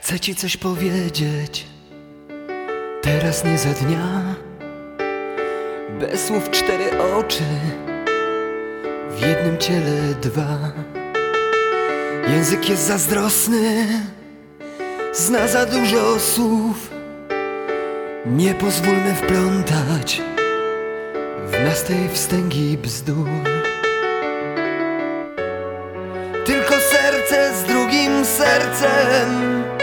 Chcę ci coś powiedzieć. Teraz nie za dnia. Bez słów cztery oczy. W jednym ciele dwa. Język jest zazdrosny. Zna za dużo słów. Nie pozwólmy wplątać W nas tej wstęgi bzdur. Tylko serce z drugim sercem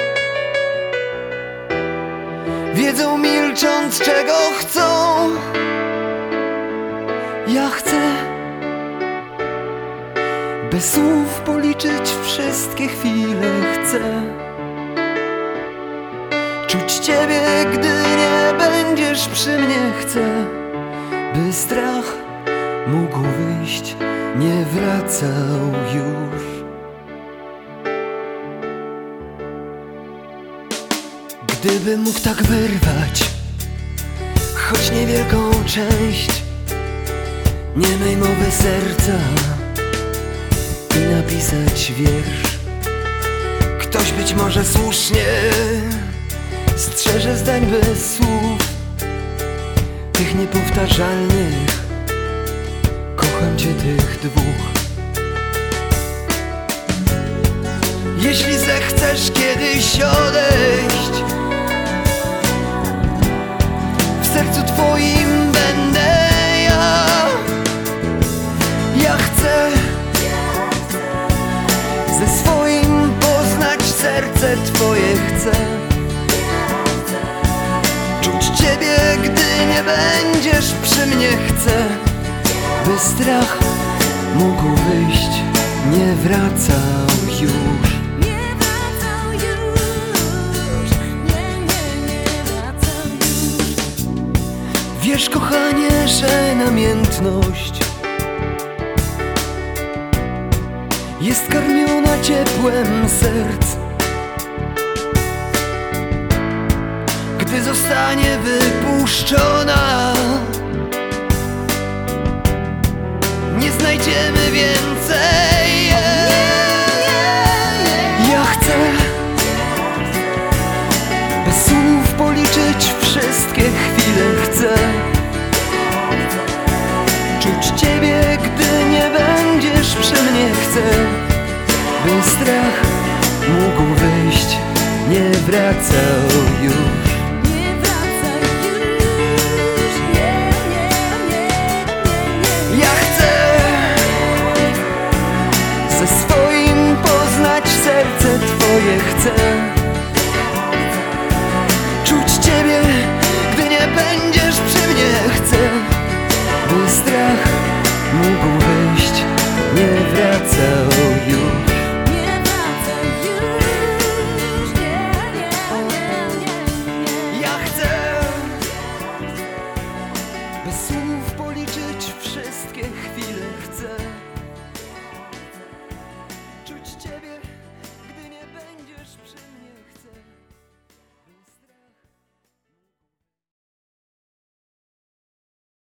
Wiedzą milcząc czego chcą. Ja chcę Bez słów policzyć wszystkie chwile chcę. Czuć ciebie gdy nie będziesz przy mnie. Chcę By strach mógł wyjść. Nie wracał już Gdybym mógł tak wyrwać Choć niewielką część Niemej mowy serca I napisać wiersz Ktoś być może słusznie Strzeże zdań bez słów Tych niepowtarzalnych. Kocham cię tych dwóch. Jeśli zechcesz kiedyś odejść sercu twoim będę ja. Ja chcę Ze swoim poznać serce twoje chcę. Czuć ciebie, gdy nie będziesz przy mnie chcę. By strach mógł wyjść, nie wracał już Wiesz, kochanie, że namiętność jest karmiona ciepłem serc. Gdy zostanie wypuszczona, nie znajdziemy więcej. strach mógł wyjść, nie wracał już.